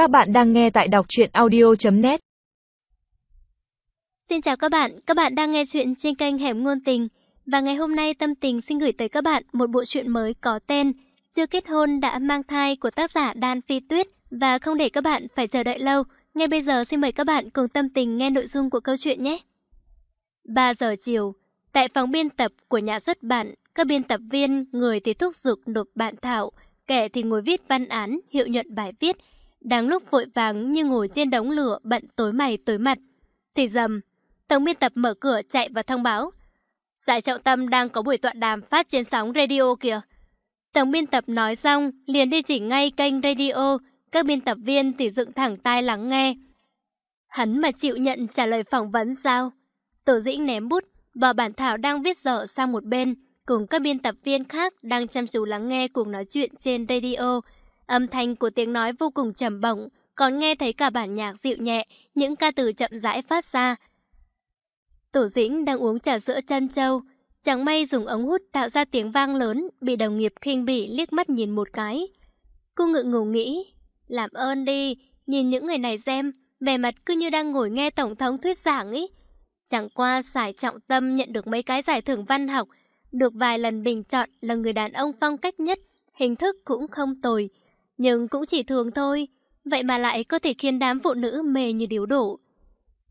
Các bạn đang nghe tại đọc truyện audio.net Xin chào các bạn, các bạn đang nghe chuyện trên kênh Hẻm Ngôn Tình. Và ngày hôm nay Tâm Tình xin gửi tới các bạn một bộ truyện mới có tên Chưa kết hôn đã mang thai của tác giả Đan Phi Tuyết. Và không để các bạn phải chờ đợi lâu Ngay bây giờ xin mời các bạn cùng Tâm Tình nghe nội dung của câu chuyện nhé. 3 giờ chiều, tại phòng biên tập của nhà xuất bản Các biên tập viên, người thì thúc giục nộp bản thảo Kẻ thì ngồi viết văn án, hiệu nhuận bài viết đang lúc vội vàng như ngồi trên đống lửa bận tối mày tối mặt. Thì dầm, tổng biên tập mở cửa chạy và thông báo. Giải trọng tâm đang có buổi tọa đàm phát trên sóng radio kìa. Tổng biên tập nói xong, liền đi chỉ ngay kênh radio, các biên tập viên thì dựng thẳng tai lắng nghe. Hắn mà chịu nhận trả lời phỏng vấn sao? Tổ dĩnh ném bút, bỏ bản thảo đang viết dở sang một bên, cùng các biên tập viên khác đang chăm chú lắng nghe cuộc nói chuyện trên radio, Âm thanh của tiếng nói vô cùng trầm bổng, còn nghe thấy cả bản nhạc dịu nhẹ, những ca từ chậm rãi phát ra. Tổ dĩnh đang uống trà sữa chân châu, chẳng may dùng ống hút tạo ra tiếng vang lớn, bị đồng nghiệp khinh bỉ liếc mắt nhìn một cái. Cô ngượng ngủ nghĩ, làm ơn đi, nhìn những người này xem, vẻ mặt cứ như đang ngồi nghe Tổng thống thuyết giảng ý. Chẳng qua giải trọng tâm nhận được mấy cái giải thưởng văn học, được vài lần bình chọn là người đàn ông phong cách nhất, hình thức cũng không tồi, nhưng cũng chỉ thường thôi, vậy mà lại có thể khiến đám phụ nữ mê như điếu đổ.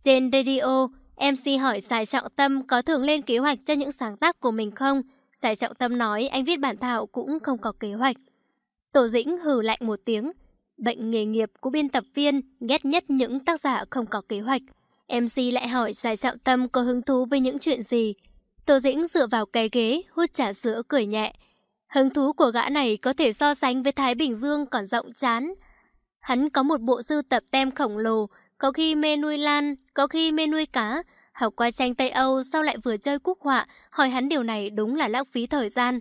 Trên radio, MC hỏi Sài Trọng Tâm có thường lên kế hoạch cho những sáng tác của mình không? Sài Trọng Tâm nói anh viết bản thảo cũng không có kế hoạch. Tổ dĩnh hừ lạnh một tiếng. Bệnh nghề nghiệp của biên tập viên ghét nhất những tác giả không có kế hoạch. MC lại hỏi Sài Trọng Tâm có hứng thú với những chuyện gì. Tổ dĩnh dựa vào cái ghế, hút trà sữa cười nhẹ. Hứng thú của gã này có thể so sánh với Thái Bình Dương còn rộng chán. Hắn có một bộ sưu tập tem khổng lồ, có khi mê nuôi lan, có khi mê nuôi cá. Học qua tranh Tây Âu sau lại vừa chơi quốc họa, hỏi hắn điều này đúng là lãng phí thời gian.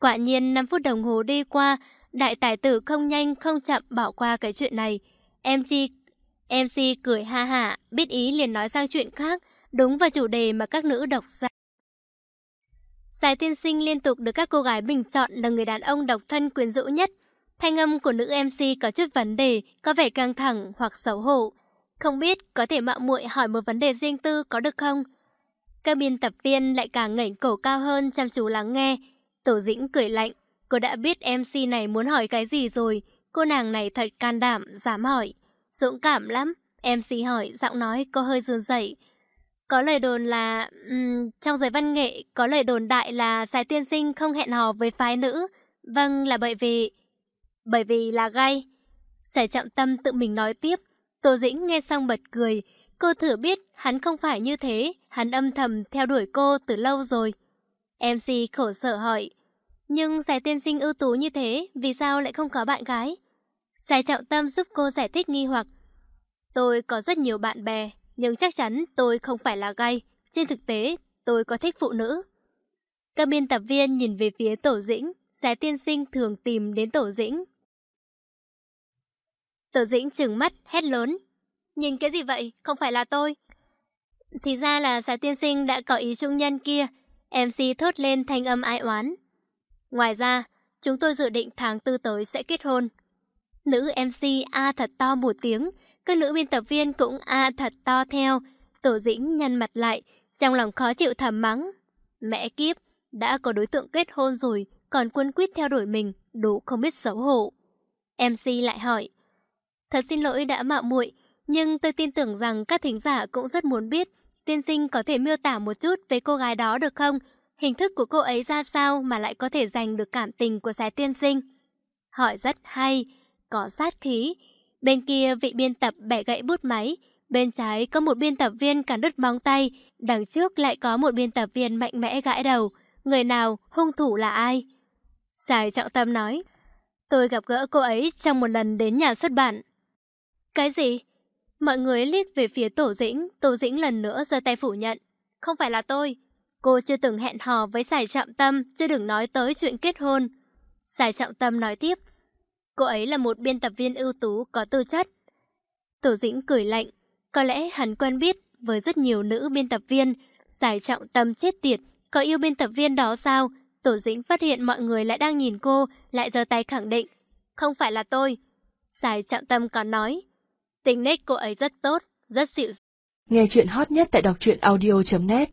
Quả nhiên 5 phút đồng hồ đi qua, đại tài tử không nhanh không chậm bỏ qua cái chuyện này. MC, MC cười ha hả, biết ý liền nói sang chuyện khác, đúng vào chủ đề mà các nữ đọc ra. Giải tiên sinh liên tục được các cô gái bình chọn là người đàn ông độc thân quyến rũ nhất. Thanh âm của nữ MC có chút vấn đề, có vẻ căng thẳng hoặc xấu hổ. Không biết có thể mạo muội hỏi một vấn đề riêng tư có được không? Các biên tập viên lại càng ngẩng cổ cao hơn chăm chú lắng nghe. Tổ dĩnh cười lạnh. Cô đã biết MC này muốn hỏi cái gì rồi. Cô nàng này thật can đảm, dám hỏi. Dũng cảm lắm. MC hỏi, giọng nói cô hơi run rẩy. Có lời đồn là... Um, trong giới văn nghệ có lời đồn đại là Sái Tiên Sinh không hẹn hò với phái nữ. Vâng, là bởi vì... Bởi vì là gay. Sài Trọng Tâm tự mình nói tiếp. Tô Dĩnh nghe xong bật cười. Cô thử biết hắn không phải như thế. Hắn âm thầm theo đuổi cô từ lâu rồi. MC khổ sở hỏi. Nhưng Sái Tiên Sinh ưu tú như thế, vì sao lại không có bạn gái? Sài Trọng Tâm giúp cô giải thích nghi hoặc. Tôi có rất nhiều bạn bè, nhưng chắc chắn tôi không phải là gay. Trên thực tế, tôi có thích phụ nữ. Các biên tập viên nhìn về phía tổ dĩnh, xé tiên sinh thường tìm đến tổ dĩnh. Tổ dĩnh trừng mắt, hét lớn. Nhìn cái gì vậy? Không phải là tôi. Thì ra là Xé tiên sinh đã có ý trung nhân kia. MC thốt lên thanh âm ai oán. Ngoài ra, chúng tôi dự định tháng tư tới sẽ kết hôn. Nữ MC A thật to một tiếng, các nữ biên tập viên cũng a thật to theo. Tổ dĩnh nhăn mặt lại, trong lòng khó chịu thầm mắng. Mẹ kiếp, đã có đối tượng kết hôn rồi, còn quân quyết theo đuổi mình, đủ không biết xấu hổ. MC lại hỏi. Thật xin lỗi đã mạo muội, nhưng tôi tin tưởng rằng các thính giả cũng rất muốn biết. Tiên sinh có thể miêu tả một chút về cô gái đó được không? Hình thức của cô ấy ra sao mà lại có thể giành được cảm tình của giải tiên sinh? Hỏi rất hay, có sát khí, Bên kia vị biên tập bẻ gãy bút máy, bên trái có một biên tập viên cắn đứt móng tay, đằng trước lại có một biên tập viên mạnh mẽ gãi đầu. Người nào, hung thủ là ai? Sài trọng tâm nói, tôi gặp gỡ cô ấy trong một lần đến nhà xuất bản. Cái gì? Mọi người liếc về phía Tổ Dĩnh, Tổ Dĩnh lần nữa giơ tay phủ nhận. Không phải là tôi. Cô chưa từng hẹn hò với Sài Trọng Tâm, chưa đừng nói tới chuyện kết hôn. Sài Trọng Tâm nói tiếp. Cô ấy là một biên tập viên ưu tú có tư chất. Tổ dĩnh cười lạnh. Có lẽ hắn quen biết với rất nhiều nữ biên tập viên. Giải trọng tâm chết tiệt. Có yêu biên tập viên đó sao? Tổ dĩnh phát hiện mọi người lại đang nhìn cô, lại giơ tay khẳng định. Không phải là tôi. Giải trọng tâm còn nói, tính nết cô ấy rất tốt, rất dịu Nghe chuyện hot nhất tại đọc truyện audio.net